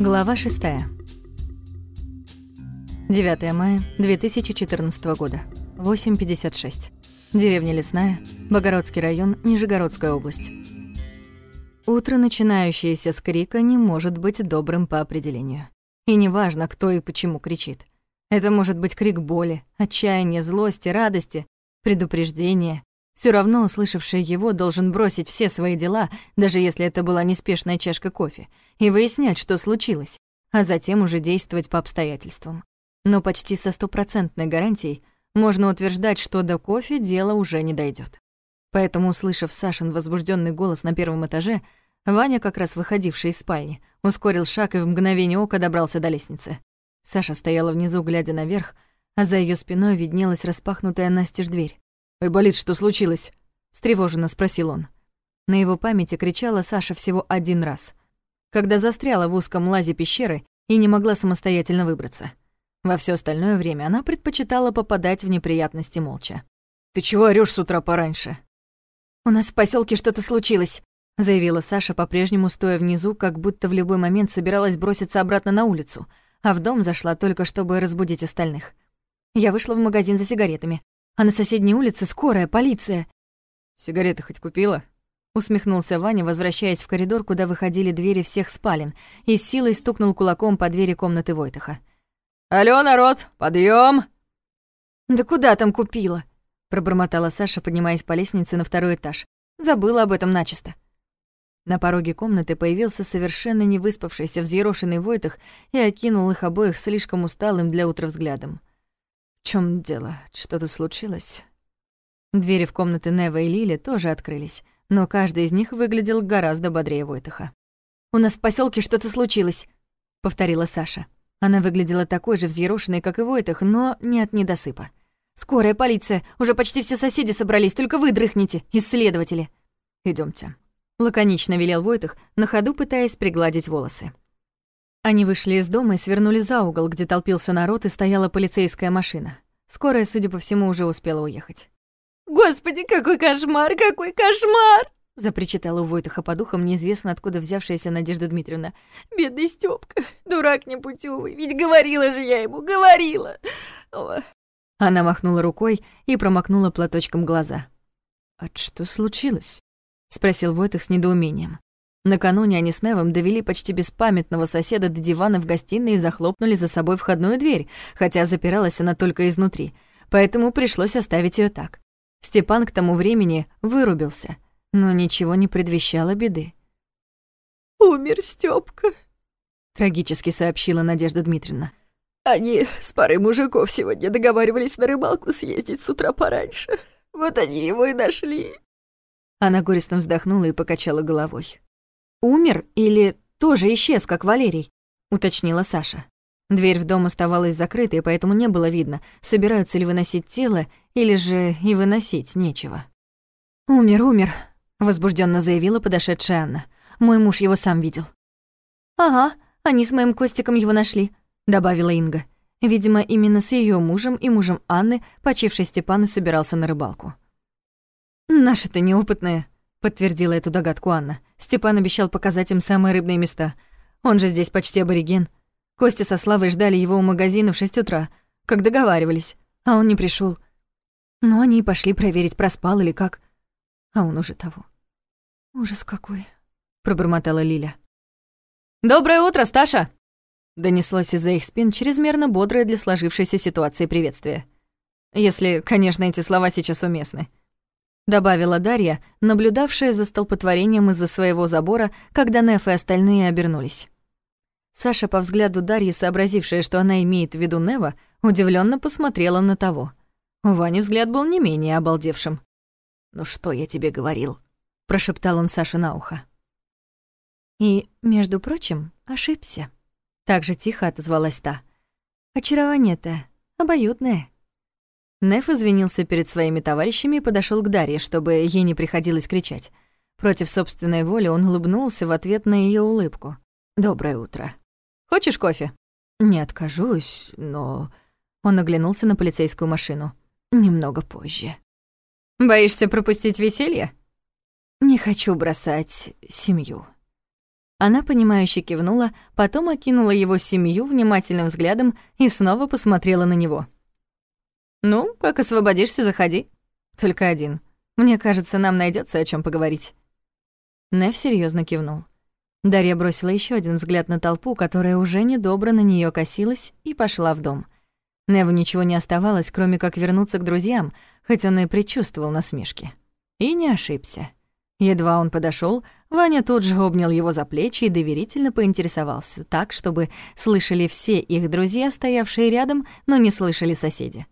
Глава 6. 9 мая 2014 года. 8.56. Деревня Лесная, Богородский район, Нижегородская область. Утро, начинающееся с крика, не может быть добрым по определению. И неважно, кто и почему кричит. Это может быть крик боли, отчаяния, злости, радости, предупреждения. Все равно услышавший его должен бросить все свои дела, даже если это была неспешная чашка кофе, и выяснять, что случилось, а затем уже действовать по обстоятельствам. Но почти со стопроцентной гарантией можно утверждать, что до кофе дело уже не дойдет. Поэтому, услышав Сашин возбужденный голос на первом этаже, Ваня, как раз выходивший из спальни, ускорил шаг и в мгновение ока добрался до лестницы. Саша стояла внизу, глядя наверх, а за ее спиной виднелась распахнутая настежь дверь. «Ой, болит, что случилось?» — встревоженно спросил он. На его памяти кричала Саша всего один раз, когда застряла в узком лазе пещеры и не могла самостоятельно выбраться. Во все остальное время она предпочитала попадать в неприятности молча. «Ты чего орёшь с утра пораньше?» «У нас в поселке что-то случилось», — заявила Саша, по-прежнему стоя внизу, как будто в любой момент собиралась броситься обратно на улицу, а в дом зашла только, чтобы разбудить остальных. Я вышла в магазин за сигаретами, а на соседней улице скорая, полиция. «Сигареты хоть купила?» Усмехнулся Ваня, возвращаясь в коридор, куда выходили двери всех спален, и с силой стукнул кулаком по двери комнаты Войтаха. «Алло, народ, подъем! «Да куда там купила?» — пробормотала Саша, поднимаясь по лестнице на второй этаж. Забыла об этом начисто. На пороге комнаты появился совершенно невыспавшийся взъерошенный Войтах и окинул их обоих слишком усталым для утра взглядом. «В чем дело? Что-то случилось?» Двери в комнаты Нева и Лили тоже открылись, но каждый из них выглядел гораздо бодрее Войтаха. «У нас в поселке что-то случилось», — повторила Саша. Она выглядела такой же взъерошенной, как и Войтах, но не от недосыпа. «Скорая полиция! Уже почти все соседи собрались, только вы дрыхните, исследователи!» Идемте. лаконично велел Войтах, на ходу пытаясь пригладить волосы. Они вышли из дома и свернули за угол, где толпился народ и стояла полицейская машина. Скорая, судя по всему, уже успела уехать. «Господи, какой кошмар, какой кошмар!» запричитала у Войтаха по духам неизвестно откуда взявшаяся Надежда Дмитриевна. «Бедный Стёпка, дурак непутевый, ведь говорила же я ему, говорила!» О. Она махнула рукой и промокнула платочком глаза. «А что случилось?» — спросил Войтах с недоумением. Накануне они с Невом довели почти беспамятного соседа до дивана в гостиной и захлопнули за собой входную дверь, хотя запиралась она только изнутри, поэтому пришлось оставить ее так. Степан к тому времени вырубился — но ничего не предвещало беды. «Умер Стёпка», — трагически сообщила Надежда Дмитриевна. «Они с парой мужиков сегодня договаривались на рыбалку съездить с утра пораньше. Вот они его и нашли». Она горестно вздохнула и покачала головой. «Умер или тоже исчез, как Валерий?» — уточнила Саша. Дверь в дом оставалась закрытой, поэтому не было видно, собираются ли выносить тело, или же и выносить нечего. «Умер, умер», возбужденно заявила подошедшая Анна. Мой муж его сам видел. Ага, они с моим Костиком его нашли, добавила Инга. Видимо, именно с ее мужем и мужем Анны почивший Степан и собирался на рыбалку. «Наши-то неопытные», — подтвердила эту догадку Анна. Степан обещал показать им самые рыбные места. Он же здесь почти абориген. Костя со Славой ждали его у магазина в шесть утра, как договаривались, а он не пришел. Но они пошли проверить, проспал или как. А он уже того. «Ужас какой», — пробормотала Лиля. «Доброе утро, Сташа!» Донеслось из-за их спин чрезмерно бодрое для сложившейся ситуации приветствие. Если, конечно, эти слова сейчас уместны. Добавила Дарья, наблюдавшая за столпотворением из-за своего забора, когда Неф и остальные обернулись. Саша, по взгляду Дарьи, сообразившая, что она имеет в виду Нева, удивленно посмотрела на того. У Вани взгляд был не менее обалдевшим. «Ну что я тебе говорил?» прошептал он Саше на ухо. И, между прочим, ошибся. Так же тихо отозвалась та. Очарование-то обоюдное. Неф извинился перед своими товарищами и подошел к Дарье, чтобы ей не приходилось кричать. Против собственной воли он улыбнулся в ответ на ее улыбку. «Доброе утро. Хочешь кофе?» «Не откажусь, но...» Он оглянулся на полицейскую машину. «Немного позже». «Боишься пропустить веселье?» Не хочу бросать семью. Она, понимающе кивнула, потом окинула его семью внимательным взглядом и снова посмотрела на него. «Ну, как освободишься, заходи. Только один. Мне кажется, нам найдется о чем поговорить». Нев серьезно кивнул. Дарья бросила еще один взгляд на толпу, которая уже недобро на нее косилась, и пошла в дом. Неву ничего не оставалось, кроме как вернуться к друзьям, хоть он и предчувствовал насмешки. И не ошибся. Едва он подошел, Ваня тут же обнял его за плечи и доверительно поинтересовался, так, чтобы слышали все их друзья, стоявшие рядом, но не слышали соседи.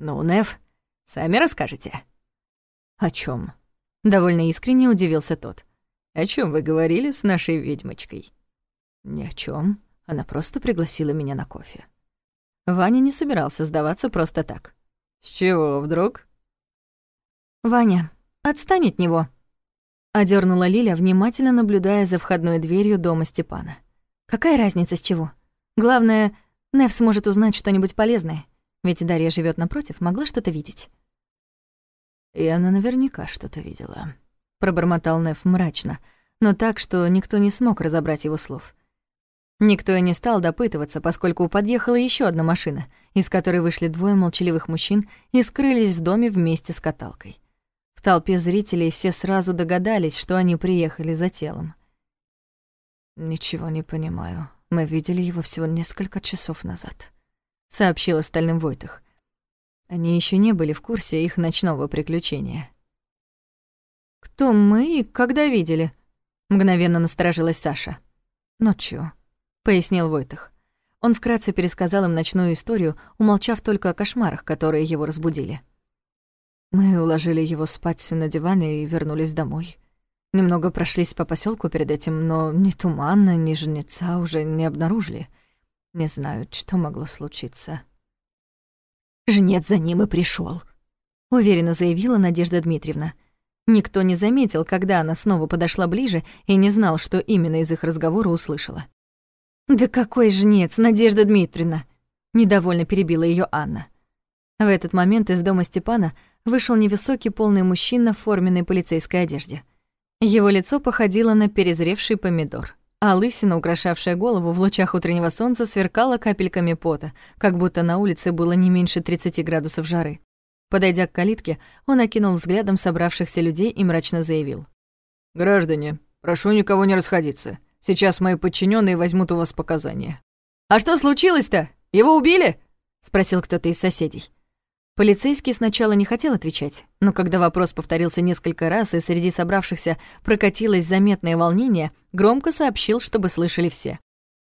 «Ну, Нев, сами расскажете?» «О чем? довольно искренне удивился тот. «О чем вы говорили с нашей ведьмочкой?» «Ни о чем. Она просто пригласила меня на кофе». Ваня не собирался сдаваться просто так. «С чего вдруг?» «Ваня, отстань от него!» Одернула Лиля, внимательно наблюдая за входной дверью дома Степана. «Какая разница с чего? Главное, Нев сможет узнать что-нибудь полезное. Ведь Дарья живет напротив, могла что-то видеть». «И она наверняка что-то видела», — пробормотал Нев мрачно, но так, что никто не смог разобрать его слов. Никто и не стал допытываться, поскольку подъехала еще одна машина, из которой вышли двое молчаливых мужчин и скрылись в доме вместе с каталкой. В толпе зрителей все сразу догадались, что они приехали за телом. «Ничего не понимаю. Мы видели его всего несколько часов назад», — сообщил остальным Войтах. Они еще не были в курсе их ночного приключения. «Кто мы и когда видели?» — мгновенно насторожилась Саша. «Ночью», — пояснил Войтах. Он вкратце пересказал им ночную историю, умолчав только о кошмарах, которые его разбудили. Мы уложили его спать на диване и вернулись домой. Немного прошлись по поселку перед этим, но ни тумана, ни жнеца уже не обнаружили. Не знаю, что могло случиться. «Жнец за ним и пришел, уверенно заявила Надежда Дмитриевна. Никто не заметил, когда она снова подошла ближе и не знал, что именно из их разговора услышала. «Да какой жнец, Надежда Дмитриевна!» — недовольно перебила ее Анна. В этот момент из дома Степана вышел невысокий полный мужчина в форменной полицейской одежде. Его лицо походило на перезревший помидор, а лысина, украшавшая голову в лучах утреннего солнца, сверкала капельками пота, как будто на улице было не меньше 30 градусов жары. Подойдя к калитке, он окинул взглядом собравшихся людей и мрачно заявил. «Граждане, прошу никого не расходиться. Сейчас мои подчиненные возьмут у вас показания». «А что случилось-то? Его убили?» — спросил кто-то из соседей. Полицейский сначала не хотел отвечать, но когда вопрос повторился несколько раз и среди собравшихся прокатилось заметное волнение, громко сообщил, чтобы слышали все.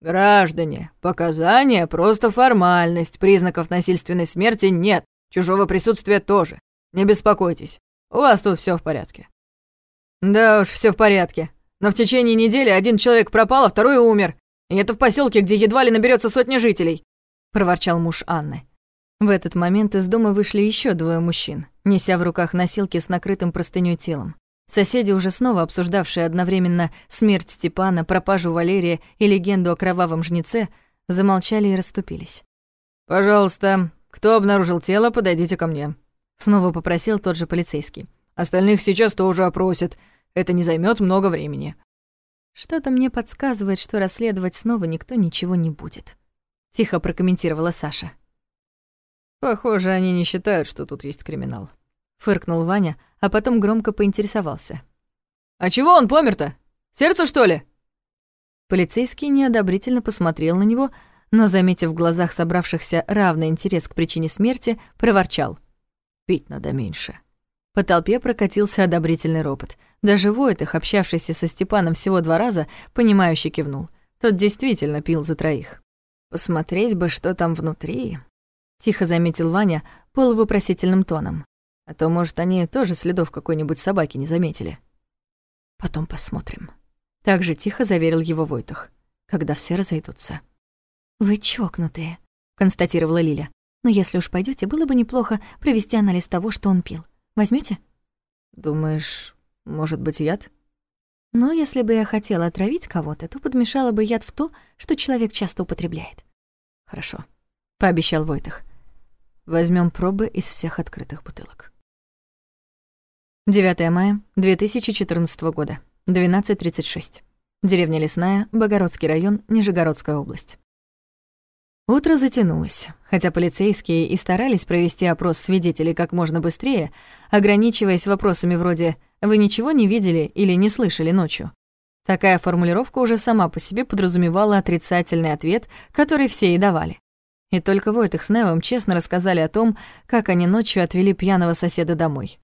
«Граждане, показания — просто формальность, признаков насильственной смерти нет, чужого присутствия тоже. Не беспокойтесь, у вас тут все в порядке». «Да уж, все в порядке», но в течение недели один человек пропал, а второй умер. И это в поселке, где едва ли наберется сотня жителей», — проворчал муж Анны. В этот момент из дома вышли еще двое мужчин, неся в руках носилки с накрытым простынёй телом. Соседи, уже снова обсуждавшие одновременно смерть Степана, пропажу Валерия и легенду о кровавом жнеце, замолчали и расступились. «Пожалуйста, кто обнаружил тело, подойдите ко мне», — снова попросил тот же полицейский. «Остальных сейчас тоже опросят. Это не займет много времени». «Что-то мне подсказывает, что расследовать снова никто ничего не будет», — тихо прокомментировала Саша. «Похоже, они не считают, что тут есть криминал», — фыркнул Ваня, а потом громко поинтересовался. «А чего он помер-то? Сердце, что ли?» Полицейский неодобрительно посмотрел на него, но, заметив в глазах собравшихся равный интерес к причине смерти, проворчал. «Пить надо меньше». По толпе прокатился одобрительный ропот. Даже Войтых, общавшийся со Степаном всего два раза, понимающе кивнул. Тот действительно пил за троих. «Посмотреть бы, что там внутри», — тихо заметил Ваня полувопросительным тоном. «А то, может, они тоже следов какой-нибудь собаки не заметили». «Потом посмотрим». Так же тихо заверил его Войтах, когда все разойдутся. «Вы чокнутые», — констатировала Лиля. «Но если уж пойдете, было бы неплохо провести анализ того, что он пил. Возьмете? Думаешь, может быть, яд? Но если бы я хотела отравить кого-то, то подмешала бы яд в то, что человек часто употребляет. Хорошо, пообещал Войтах. Возьмем пробы из всех открытых бутылок. 9 мая 2014 года, 12.36. Деревня Лесная, Богородский район, Нижегородская область. Утро затянулось, хотя полицейские и старались провести опрос свидетелей как можно быстрее, ограничиваясь вопросами вроде «Вы ничего не видели или не слышали ночью?». Такая формулировка уже сама по себе подразумевала отрицательный ответ, который все и давали. И только Войтых с Невом честно рассказали о том, как они ночью отвели пьяного соседа домой.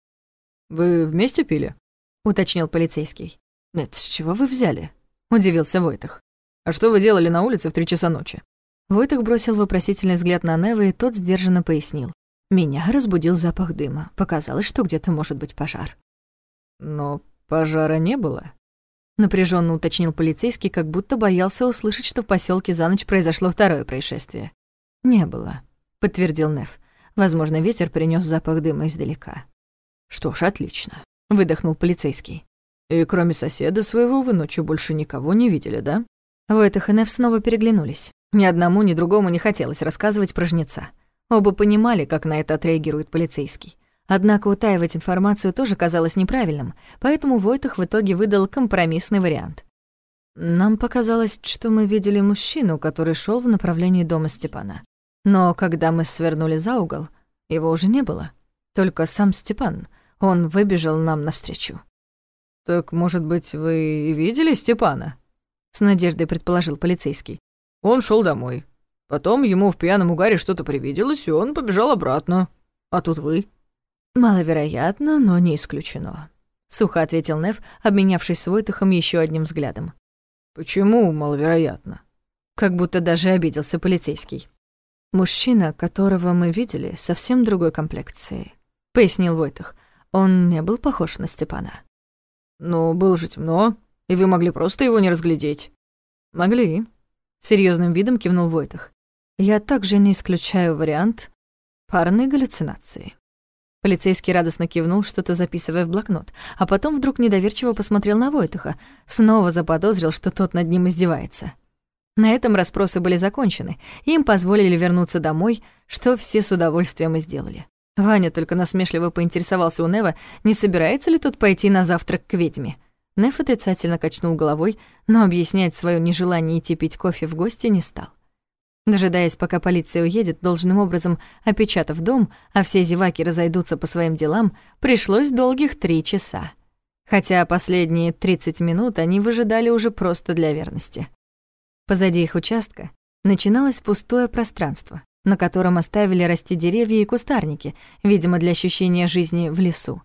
«Вы вместе пили?» — уточнил полицейский. «Нет, с чего вы взяли?» — удивился Войтых. «А что вы делали на улице в три часа ночи?» Войтых бросил вопросительный взгляд на Нева, и тот сдержанно пояснил. «Меня разбудил запах дыма. Показалось, что где-то может быть пожар». «Но пожара не было?» Напряженно уточнил полицейский, как будто боялся услышать, что в поселке за ночь произошло второе происшествие. «Не было», — подтвердил Нев. «Возможно, ветер принес запах дыма издалека». «Что ж, отлично», — выдохнул полицейский. «И кроме соседа своего вы ночью больше никого не видели, да?» Войтах и Нев снова переглянулись. Ни одному, ни другому не хотелось рассказывать про жнеца. Оба понимали, как на это отреагирует полицейский. Однако утаивать информацию тоже казалось неправильным, поэтому Войтах в итоге выдал компромиссный вариант. Нам показалось, что мы видели мужчину, который шел в направлении дома Степана. Но когда мы свернули за угол, его уже не было. Только сам Степан. Он выбежал нам навстречу. «Так, может быть, вы и видели Степана?» С надеждой предположил полицейский. Он шел домой. Потом ему в пьяном угаре что-то привиделось, и он побежал обратно. А тут вы. «Маловероятно, но не исключено», — сухо ответил Нев, обменявшись с Войтухом еще одним взглядом. «Почему маловероятно?» Как будто даже обиделся полицейский. «Мужчина, которого мы видели, совсем другой комплекции», — пояснил Войтух. «Он не был похож на Степана». «Но было же темно, и вы могли просто его не разглядеть». «Могли», — серьезным видом кивнул Войтух. «Я также не исключаю вариант парной галлюцинации». Полицейский радостно кивнул, что-то записывая в блокнот, а потом вдруг недоверчиво посмотрел на Войтуха, снова заподозрил, что тот над ним издевается. На этом расспросы были закончены, им позволили вернуться домой, что все с удовольствием и сделали. Ваня только насмешливо поинтересовался у Нева, не собирается ли тот пойти на завтрак к ведьме. Нев отрицательно качнул головой, но объяснять свое нежелание идти пить кофе в гости не стал. Дожидаясь, пока полиция уедет, должным образом опечатав дом, а все зеваки разойдутся по своим делам, пришлось долгих три часа. Хотя последние 30 минут они выжидали уже просто для верности. Позади их участка начиналось пустое пространство, на котором оставили расти деревья и кустарники, видимо, для ощущения жизни в лесу.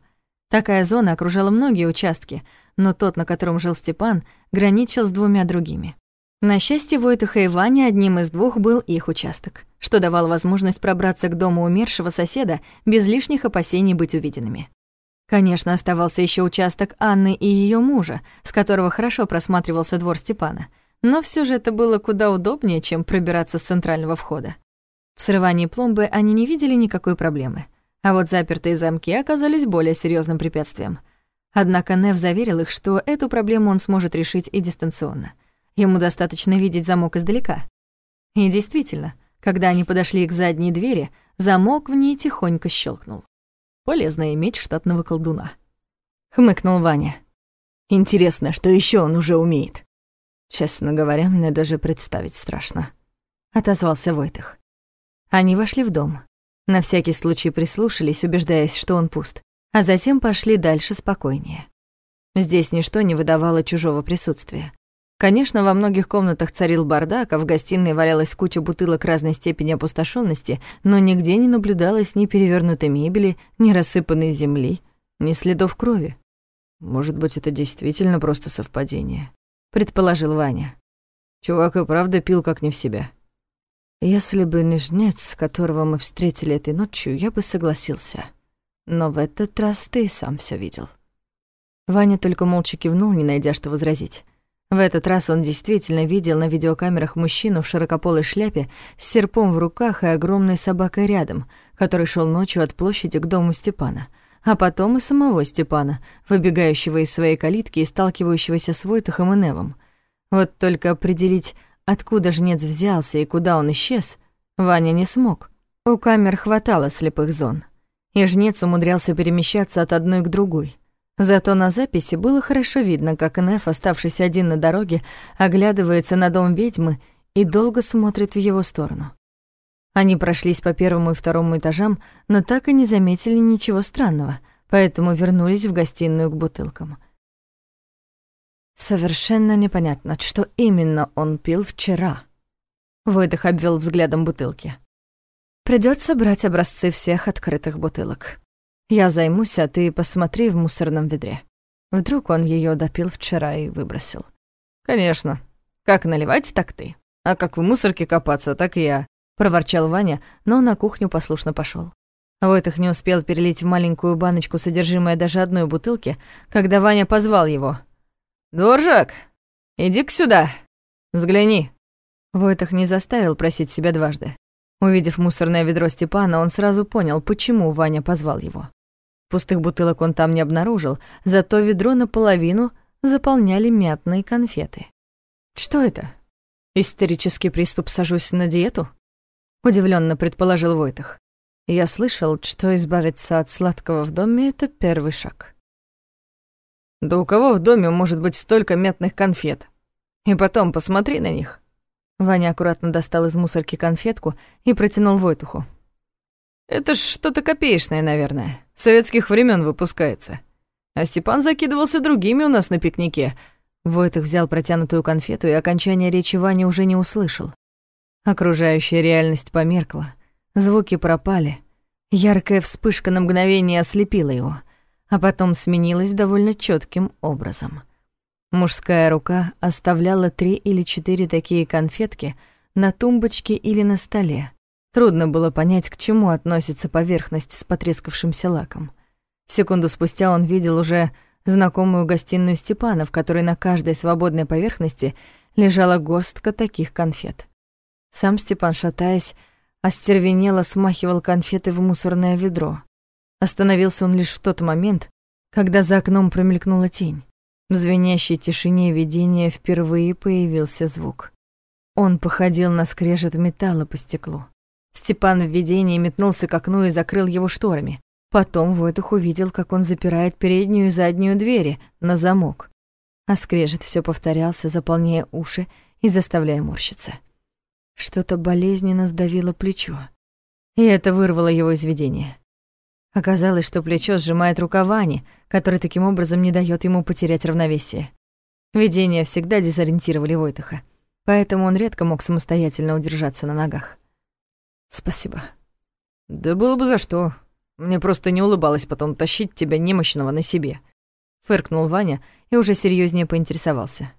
Такая зона окружала многие участки, но тот, на котором жил Степан, граничил с двумя другими. На счастье Войтуха и Вани одним из двух был их участок, что давало возможность пробраться к дому умершего соседа без лишних опасений быть увиденными. Конечно, оставался еще участок Анны и ее мужа, с которого хорошо просматривался двор Степана, но все же это было куда удобнее, чем пробираться с центрального входа. В срывании пломбы они не видели никакой проблемы, а вот запертые замки оказались более серьезным препятствием. Однако Нев заверил их, что эту проблему он сможет решить и дистанционно — Ему достаточно видеть замок издалека. И действительно, когда они подошли к задней двери, замок в ней тихонько щелкнул. Полезно иметь штатного колдуна. Хмыкнул Ваня. Интересно, что еще он уже умеет. Честно говоря, мне даже представить страшно. Отозвался Войтых. Они вошли в дом. На всякий случай прислушались, убеждаясь, что он пуст, а затем пошли дальше спокойнее. Здесь ничто не выдавало чужого присутствия. Конечно, во многих комнатах царил бардак, а в гостиной валялась куча бутылок разной степени опустошенности, но нигде не наблюдалось ни перевернутой мебели, ни рассыпанной земли, ни следов крови. «Может быть, это действительно просто совпадение», — предположил Ваня. «Чувак и правда пил как не в себя». «Если бы не жнец, которого мы встретили этой ночью, я бы согласился. Но в этот раз ты сам все видел». Ваня только молча кивнул, не найдя что возразить. В этот раз он действительно видел на видеокамерах мужчину в широкополой шляпе с серпом в руках и огромной собакой рядом, который шел ночью от площади к дому Степана, а потом и самого Степана, выбегающего из своей калитки и сталкивающегося с Войтахом и Невом. Вот только определить, откуда жнец взялся и куда он исчез, Ваня не смог. У камер хватало слепых зон, и жнец умудрялся перемещаться от одной к другой. Зато на записи было хорошо видно, как Неф, оставшись один на дороге, оглядывается на дом ведьмы и долго смотрит в его сторону. Они прошлись по первому и второму этажам, но так и не заметили ничего странного, поэтому вернулись в гостиную к бутылкам. Совершенно непонятно, что именно он пил вчера. Войдах обвел взглядом бутылки. Придется брать образцы всех открытых бутылок. Я займусь, а ты посмотри в мусорном ведре. Вдруг он ее допил вчера и выбросил. Конечно. Как наливать, так ты. А как в мусорке копаться, так я. Проворчал Ваня, но на кухню послушно пошел. Войтых не успел перелить в маленькую баночку содержимое даже одной бутылки, когда Ваня позвал его. «Доржак, иди-ка сюда, взгляни». Войтах не заставил просить себя дважды. Увидев мусорное ведро Степана, он сразу понял, почему Ваня позвал его. Пустых бутылок он там не обнаружил, зато ведро наполовину заполняли мятные конфеты. «Что это? Истерический приступ сажусь на диету?» — удивленно предположил Войтах. «Я слышал, что избавиться от сладкого в доме — это первый шаг». «Да у кого в доме может быть столько мятных конфет? И потом посмотри на них. Ваня аккуратно достал из мусорки конфетку и протянул Войтуху. «Это ж что-то копеечное, наверное. Советских времен выпускается. А Степан закидывался другими у нас на пикнике». Войтух взял протянутую конфету, и окончание речи Ваня уже не услышал. Окружающая реальность померкла, звуки пропали. Яркая вспышка на мгновение ослепила его, а потом сменилась довольно четким образом — Мужская рука оставляла три или четыре такие конфетки на тумбочке или на столе. Трудно было понять, к чему относится поверхность с потрескавшимся лаком. Секунду спустя он видел уже знакомую гостиную Степана, в которой на каждой свободной поверхности лежала горстка таких конфет. Сам Степан, шатаясь, остервенело смахивал конфеты в мусорное ведро. Остановился он лишь в тот момент, когда за окном промелькнула тень. В звенящей тишине видения впервые появился звук. Он походил на скрежет металла по стеклу. Степан в видении метнулся к окну и закрыл его шторами. Потом Войтух увидел, как он запирает переднюю и заднюю двери на замок. А скрежет все повторялся, заполняя уши и заставляя морщиться. Что-то болезненно сдавило плечо. И это вырвало его из видения. Оказалось, что плечо сжимает рука Вани, который таким образом не дает ему потерять равновесие. Видения всегда дезориентировали Войтаха, поэтому он редко мог самостоятельно удержаться на ногах. «Спасибо». «Да было бы за что. Мне просто не улыбалось потом тащить тебя немощного на себе», — фыркнул Ваня и уже серьезнее поинтересовался.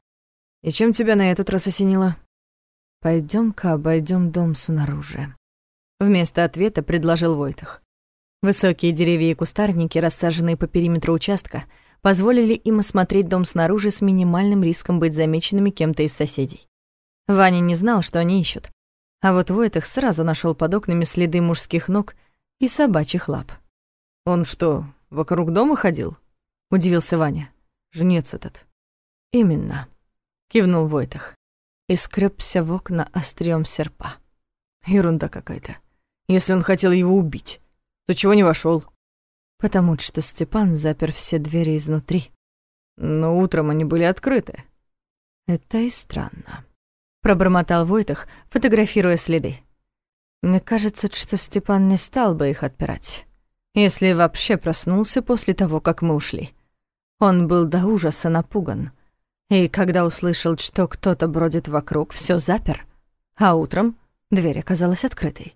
«И чем тебя на этот раз осенило?» Пойдем ка обойдем дом снаружи», — вместо ответа предложил Войтах. Высокие деревья и кустарники, рассаженные по периметру участка, позволили им осмотреть дом снаружи с минимальным риском быть замеченными кем-то из соседей. Ваня не знал, что они ищут. А вот Войтах сразу нашел под окнами следы мужских ног и собачьих лап. «Он что, вокруг дома ходил?» — удивился Ваня. «Жнец этот». «Именно», — кивнул Войтах. И скрёбся в окна острием серпа. Ерунда какая-то. Если он хотел его убить. То чего не вошел? Потому что Степан запер все двери изнутри. Но утром они были открыты. Это и странно. Пробормотал Войтах, фотографируя следы. Мне кажется, что Степан не стал бы их отпирать, если вообще проснулся после того, как мы ушли. Он был до ужаса напуган. И когда услышал, что кто-то бродит вокруг, все запер. А утром дверь оказалась открытой.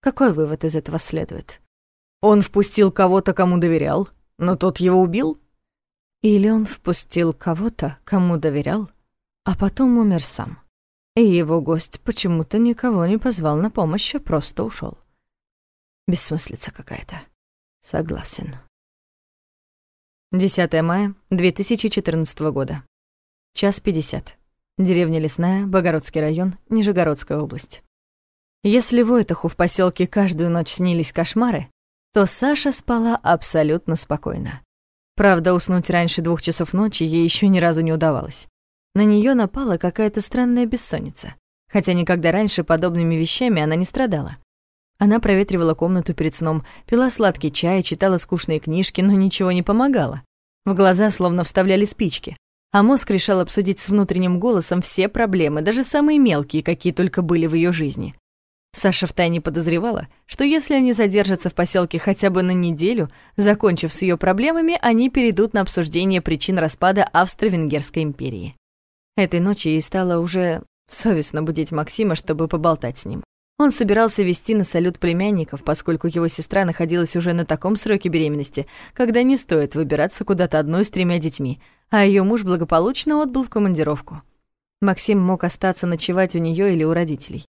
Какой вывод из этого следует? Он впустил кого-то, кому доверял, но тот его убил? Или он впустил кого-то, кому доверял, а потом умер сам. И его гость почему-то никого не позвал на помощь, а просто ушел. Бессмыслица какая-то. Согласен. 10 мая 2014 года. Час 50. Деревня Лесная, Богородский район, Нижегородская область. Если Войтаху в поселке каждую ночь снились кошмары, то Саша спала абсолютно спокойно. Правда, уснуть раньше двух часов ночи ей еще ни разу не удавалось. На нее напала какая-то странная бессонница, хотя никогда раньше подобными вещами она не страдала. Она проветривала комнату перед сном, пила сладкий чай, читала скучные книжки, но ничего не помогало. В глаза словно вставляли спички, а мозг решал обсудить с внутренним голосом все проблемы, даже самые мелкие, какие только были в ее жизни. Саша втайне подозревала, что если они задержатся в поселке хотя бы на неделю, закончив с ее проблемами, они перейдут на обсуждение причин распада Австро-Венгерской империи. Этой ночью ей стало уже совестно будить Максима, чтобы поболтать с ним. Он собирался вести на салют племянников, поскольку его сестра находилась уже на таком сроке беременности, когда не стоит выбираться куда-то одной с тремя детьми, а ее муж благополучно отбыл в командировку. Максим мог остаться ночевать у нее или у родителей.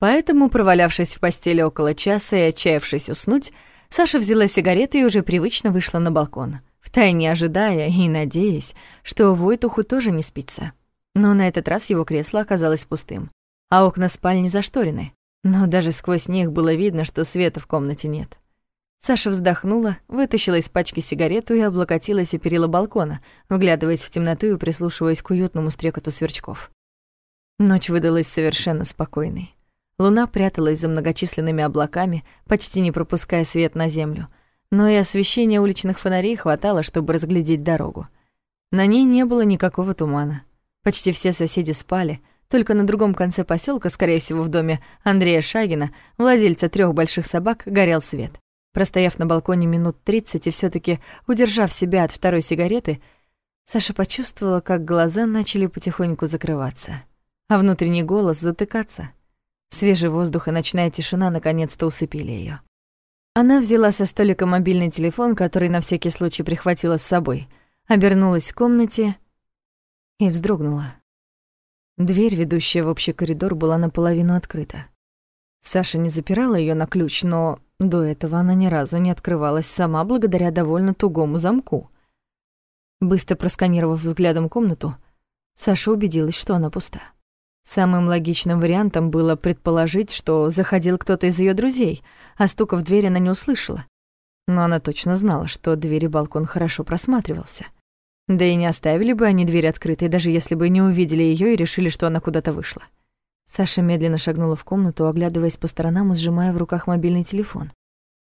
Поэтому, провалявшись в постели около часа и отчаявшись уснуть, Саша взяла сигареты и уже привычно вышла на балкон, втайне ожидая и надеясь, что Войтуху тоже не спится. Но на этот раз его кресло оказалось пустым, а окна спальни зашторены но даже сквозь них было видно, что света в комнате нет. Саша вздохнула, вытащила из пачки сигарету и облокотилась о перила балкона, вглядываясь в темноту и прислушиваясь к уютному стрекоту сверчков. Ночь выдалась совершенно спокойной. Луна пряталась за многочисленными облаками, почти не пропуская свет на землю, но и освещения уличных фонарей хватало, чтобы разглядеть дорогу. На ней не было никакого тумана. Почти все соседи спали — только на другом конце поселка, скорее всего, в доме Андрея Шагина, владельца трех больших собак, горел свет. Простояв на балконе минут тридцать и все таки удержав себя от второй сигареты, Саша почувствовала, как глаза начали потихоньку закрываться, а внутренний голос затыкаться. Свежий воздух и ночная тишина наконец-то усыпили ее. Она взяла со столика мобильный телефон, который на всякий случай прихватила с собой, обернулась в комнате и вздрогнула. Дверь, ведущая в общий коридор, была наполовину открыта. Саша не запирала ее на ключ, но до этого она ни разу не открывалась сама благодаря довольно тугому замку. Быстро просканировав взглядом комнату, Саша убедилась, что она пуста. Самым логичным вариантом было предположить, что заходил кто-то из ее друзей, а стука в дверь она не услышала. Но она точно знала, что дверь и балкон хорошо просматривался. Да и не оставили бы они дверь открытой, даже если бы не увидели ее и решили, что она куда-то вышла. Саша медленно шагнула в комнату, оглядываясь по сторонам и сжимая в руках мобильный телефон.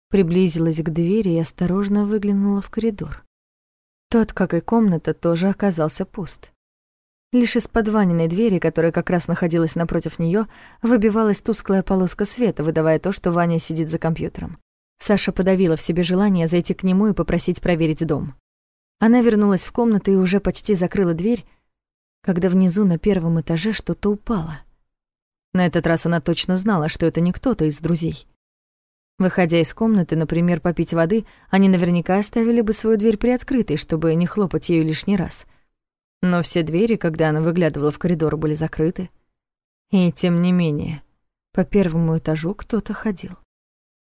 Приблизилась к двери и осторожно выглянула в коридор. Тот, как и комната, тоже оказался пуст. Лишь из-под Ваниной двери, которая как раз находилась напротив нее, выбивалась тусклая полоска света, выдавая то, что Ваня сидит за компьютером. Саша подавила в себе желание зайти к нему и попросить проверить дом. Она вернулась в комнату и уже почти закрыла дверь, когда внизу на первом этаже что-то упало. На этот раз она точно знала, что это не кто-то из друзей. Выходя из комнаты, например, попить воды, они наверняка оставили бы свою дверь приоткрытой, чтобы не хлопать ею лишний раз. Но все двери, когда она выглядывала в коридор, были закрыты. И тем не менее, по первому этажу кто-то ходил.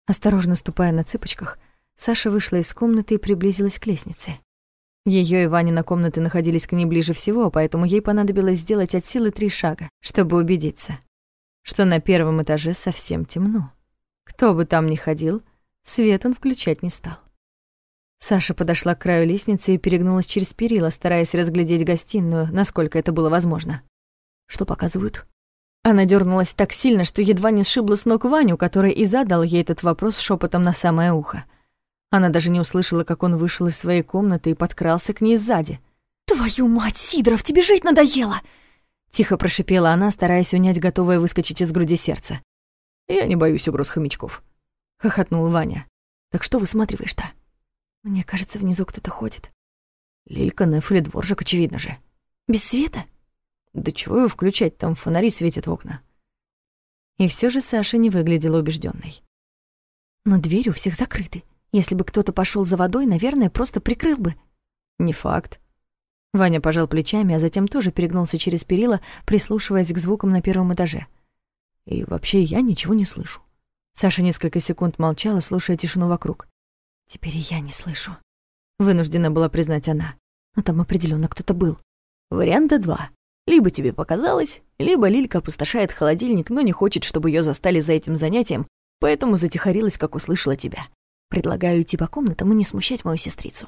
Осторожно ступая на цыпочках, Саша вышла из комнаты и приблизилась к лестнице. Ее и Ванина комнаты находились к ней ближе всего, поэтому ей понадобилось сделать от силы три шага, чтобы убедиться, что на первом этаже совсем темно. Кто бы там ни ходил, свет он включать не стал. Саша подошла к краю лестницы и перегнулась через перила, стараясь разглядеть гостиную, насколько это было возможно. Что показывают? Она дернулась так сильно, что едва не сшибла с ног Ваню, который и задал ей этот вопрос шепотом на самое ухо. Она даже не услышала, как он вышел из своей комнаты и подкрался к ней сзади. «Твою мать, Сидоров, тебе жить надоело!» Тихо прошипела она, стараясь унять готовое выскочить из груди сердце. «Я не боюсь угроз хомячков», — хохотнул Ваня. «Так что высматриваешь-то?» «Мне кажется, внизу кто-то ходит». «Лилька, Неф или дворжик, очевидно же». «Без света?» «Да чего его включать, там фонари светят в окна». И все же Саша не выглядела убежденной. «Но двери у всех закрыты. Если бы кто-то пошел за водой, наверное, просто прикрыл бы. Не факт. Ваня пожал плечами, а затем тоже перегнулся через перила, прислушиваясь к звукам на первом этаже. И вообще я ничего не слышу. Саша несколько секунд молчала, слушая тишину вокруг. Теперь и я не слышу. Вынуждена была признать она. Но там определенно кто-то был. Варианта два. Либо тебе показалось, либо Лилька опустошает холодильник, но не хочет, чтобы ее застали за этим занятием, поэтому затихарилась, как услышала тебя. Предлагаю идти по комнатам и не смущать мою сестрицу».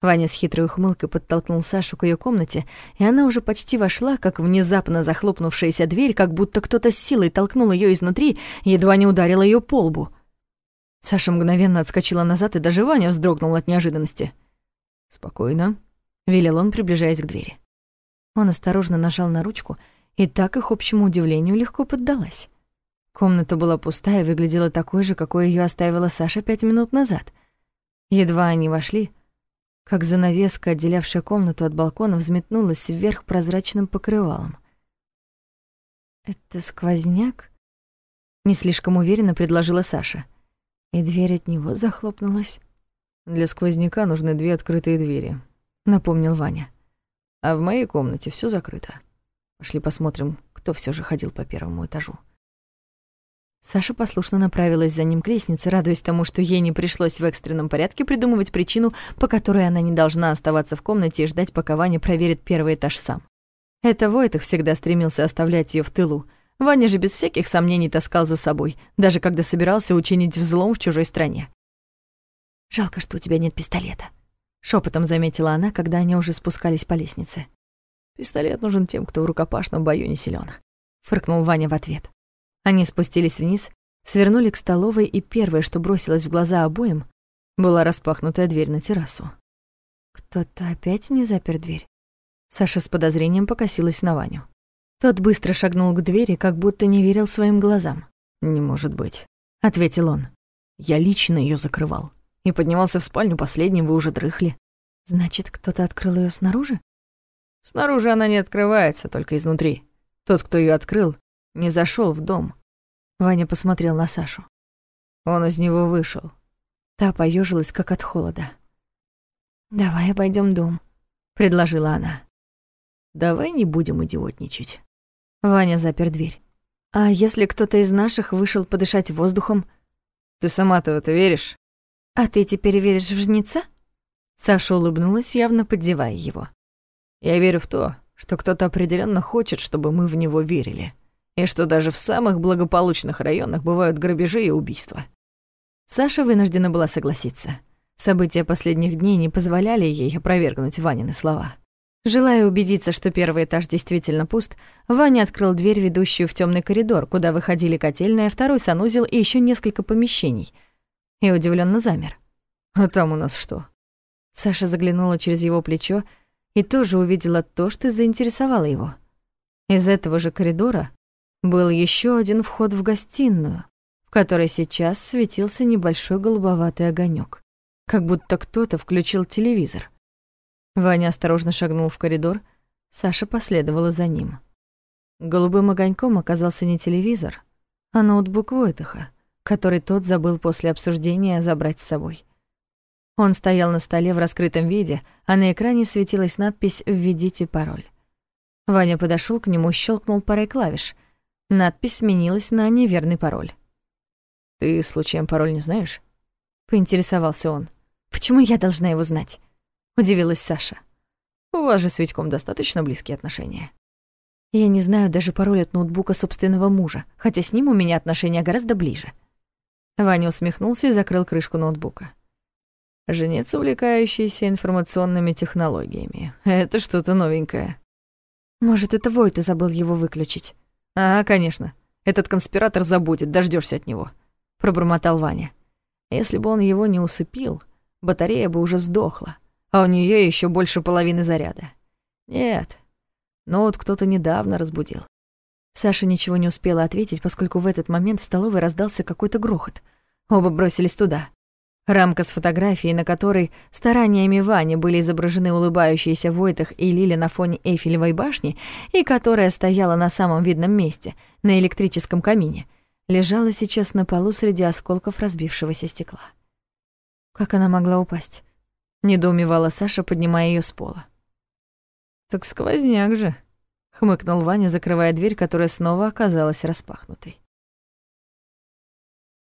Ваня с хитрой ухмылкой подтолкнул Сашу к ее комнате, и она уже почти вошла, как внезапно захлопнувшаяся дверь, как будто кто-то с силой толкнул ее изнутри едва не ударил ее по лбу. Саша мгновенно отскочила назад, и даже Ваня вздрогнул от неожиданности. «Спокойно», велел он, приближаясь к двери. Он осторожно нажал на ручку, и так их общему удивлению легко поддалась. Комната была пустая и выглядела такой же, какой ее оставила Саша пять минут назад. Едва они вошли, как занавеска, отделявшая комнату от балкона, взметнулась вверх прозрачным покрывалом. «Это сквозняк?» — не слишком уверенно предложила Саша. И дверь от него захлопнулась. «Для сквозняка нужны две открытые двери», — напомнил Ваня. «А в моей комнате все закрыто. Пошли посмотрим, кто все же ходил по первому этажу». Саша послушно направилась за ним к лестнице, радуясь тому, что ей не пришлось в экстренном порядке придумывать причину, по которой она не должна оставаться в комнате и ждать, пока Ваня проверит первый этаж сам. Это Войтых всегда стремился оставлять ее в тылу. Ваня же без всяких сомнений таскал за собой, даже когда собирался учинить взлом в чужой стране. «Жалко, что у тебя нет пистолета», — шепотом заметила она, когда они уже спускались по лестнице. «Пистолет нужен тем, кто в рукопашном бою не силен, фыркнул Ваня в ответ. Они спустились вниз, свернули к столовой, и первое, что бросилось в глаза обоим, была распахнутая дверь на террасу. Кто-то опять не запер дверь. Саша с подозрением покосилась на Ваню. Тот быстро шагнул к двери, как будто не верил своим глазам. «Не может быть», — ответил он. «Я лично ее закрывал. И поднимался в спальню последним, вы уже дрыхли». «Значит, кто-то открыл ее снаружи?» «Снаружи она не открывается, только изнутри. Тот, кто ее открыл, не зашел в дом. Ваня посмотрел на Сашу. Он из него вышел. Та поежилась, как от холода. «Давай обойдем дом», — предложила она. «Давай не будем идиотничать». Ваня запер дверь. «А если кто-то из наших вышел подышать воздухом?» «Ты сама-то в это веришь?» «А ты теперь веришь в жнеца?» Саша улыбнулась, явно поддевая его. «Я верю в то, что кто-то определенно хочет, чтобы мы в него верили и что даже в самых благополучных районах бывают грабежи и убийства. Саша вынуждена была согласиться. События последних дней не позволяли ей опровергнуть Ванины слова. Желая убедиться, что первый этаж действительно пуст, Ваня открыл дверь, ведущую в темный коридор, куда выходили котельная, второй санузел и еще несколько помещений, и удивленно замер. «А там у нас что?» Саша заглянула через его плечо и тоже увидела то, что заинтересовало его. Из этого же коридора был еще один вход в гостиную, в которой сейчас светился небольшой голубоватый огонек, как будто кто-то включил телевизор. Ваня осторожно шагнул в коридор, Саша последовала за ним. Голубым огоньком оказался не телевизор, а ноутбук Войтаха, который тот забыл после обсуждения забрать с собой. Он стоял на столе в раскрытом виде, а на экране светилась надпись «Введите пароль». Ваня подошел к нему, щелкнул парой клавиш — Надпись сменилась на неверный пароль. «Ты случаем пароль не знаешь?» — поинтересовался он. «Почему я должна его знать?» — удивилась Саша. «У вас же с Витьком достаточно близкие отношения». «Я не знаю даже пароль от ноутбука собственного мужа, хотя с ним у меня отношения гораздо ближе». Ваня усмехнулся и закрыл крышку ноутбука. «Женец, увлекающийся информационными технологиями. Это что-то новенькое». «Может, это Войта забыл его выключить?» «Ага, конечно. Этот конспиратор забудет, дождешься от него», — пробормотал Ваня. «Если бы он его не усыпил, батарея бы уже сдохла, а у нее еще больше половины заряда. Нет, ноут кто-то недавно разбудил». Саша ничего не успела ответить, поскольку в этот момент в столовой раздался какой-то грохот. Оба бросились туда. Рамка с фотографией, на которой стараниями Вани были изображены улыбающиеся Войтах и Лили на фоне Эйфелевой башни, и которая стояла на самом видном месте, на электрическом камине, лежала сейчас на полу среди осколков разбившегося стекла. Как она могла упасть? Недоумевала Саша, поднимая ее с пола. «Так сквозняк же», — хмыкнул Ваня, закрывая дверь, которая снова оказалась распахнутой.